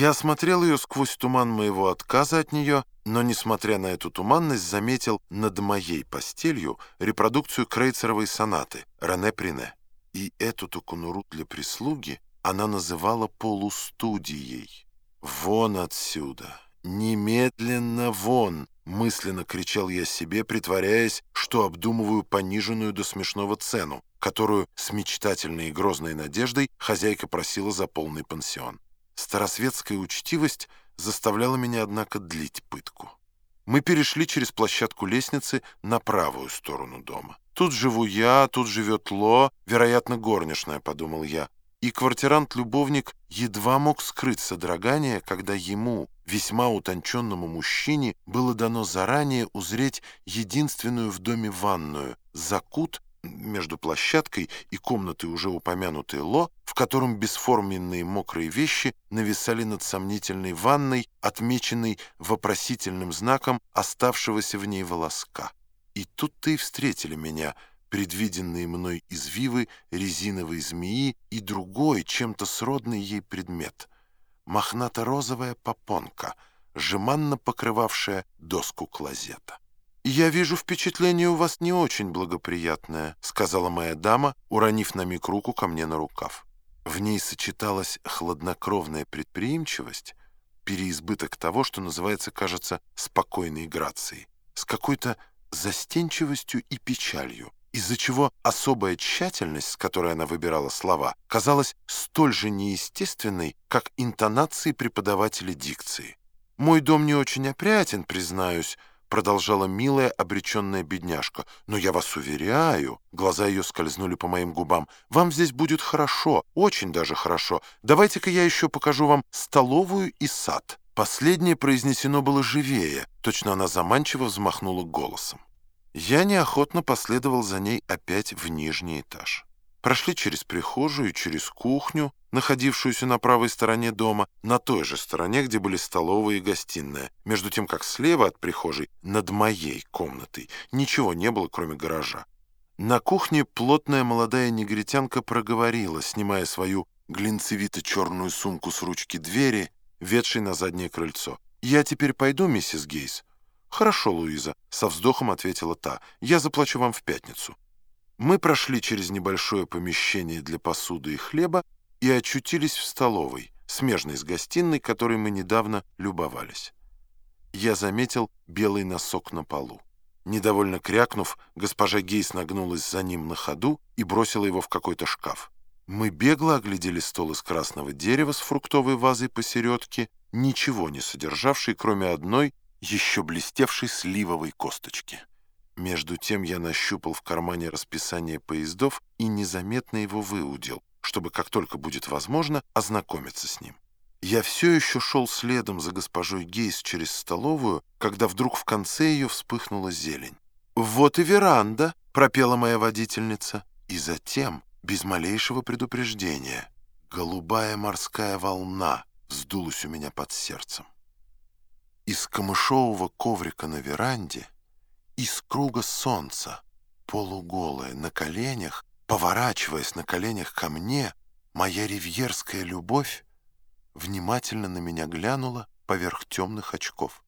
Я осмотрел ее сквозь туман моего отказа от нее, но, несмотря на эту туманность, заметил над моей постелью репродукцию Крейцеровой сонаты Рене Прине. И эту-то конуру для прислуги она называла полустудией. «Вон отсюда! Немедленно вон!» — мысленно кричал я себе, притворяясь, что обдумываю пониженную до смешного цену, которую с мечтательной и грозной надеждой хозяйка просила за полный пансион. Старосветская учтивость заставляла меня, однако, длить пытку. Мы перешли через площадку лестницы на правую сторону дома. «Тут живу я, тут живет Ло, вероятно, горничная», — подумал я. И квартирант-любовник едва мог скрыть содрогание, когда ему, весьма утонченному мужчине, было дано заранее узреть единственную в доме ванную, закут между площадкой и комнатой уже упомянутой Ло, в котором бесформенные мокрые вещи нависали над сомнительной ванной, отмеченной вопросительным знаком оставшегося в ней волоска. И тут-то и встретили меня предвиденные мной извивы резиновой змеи и другой, чем-то сродный ей предмет — мохнато-розовая попонка, жеманно покрывавшая доску клозета. «Я вижу, впечатление у вас не очень благоприятное», — сказала моя дама, уронив на миг руку ко мне на рукав. В ней сочеталась хладнокровная предприимчивость, переизбыток того, что называется, кажется, спокойной грацией, с какой-то застенчивостью и печалью, из-за чего особая тщательность, с которой она выбирала слова, казалась столь же неестественной, как интонации преподавателя дикции. «Мой дом не очень опрятен, признаюсь», продолжала милая обреченная бедняжка. «Но я вас уверяю...» Глаза ее скользнули по моим губам. «Вам здесь будет хорошо, очень даже хорошо. Давайте-ка я еще покажу вам столовую и сад». Последнее произнесено было живее. Точно она заманчиво взмахнула голосом. Я неохотно последовал за ней опять в нижний этаж. Прошли через прихожую через кухню, находившуюся на правой стороне дома, на той же стороне, где были столовая и гостиная, между тем, как слева от прихожей, над моей комнатой, ничего не было, кроме гаража. На кухне плотная молодая негритянка проговорила, снимая свою глинцевито-черную сумку с ручки двери, ведшей на заднее крыльцо. «Я теперь пойду, миссис Гейс?» «Хорошо, Луиза», — со вздохом ответила та. «Я заплачу вам в пятницу». Мы прошли через небольшое помещение для посуды и хлеба и очутились в столовой, смежной с гостиной, которой мы недавно любовались. Я заметил белый носок на полу. Недовольно крякнув, госпожа Гейс нагнулась за ним на ходу и бросила его в какой-то шкаф. Мы бегло оглядели стол из красного дерева с фруктовой вазой посередке, ничего не содержавшей, кроме одной еще блестевшей сливовой косточки. Между тем я нащупал в кармане расписание поездов и незаметно его выудил, чтобы, как только будет возможно, ознакомиться с ним. Я все еще шел следом за госпожой Гейс через столовую, когда вдруг в конце ее вспыхнула зелень. «Вот и веранда!» — пропела моя водительница. И затем, без малейшего предупреждения, голубая морская волна вздулась у меня под сердцем. Из камышового коврика на веранде из круга солнца, полуголая, на коленях, поворачиваясь на коленях ко мне, моя ривьерская любовь внимательно на меня глянула поверх темных очков.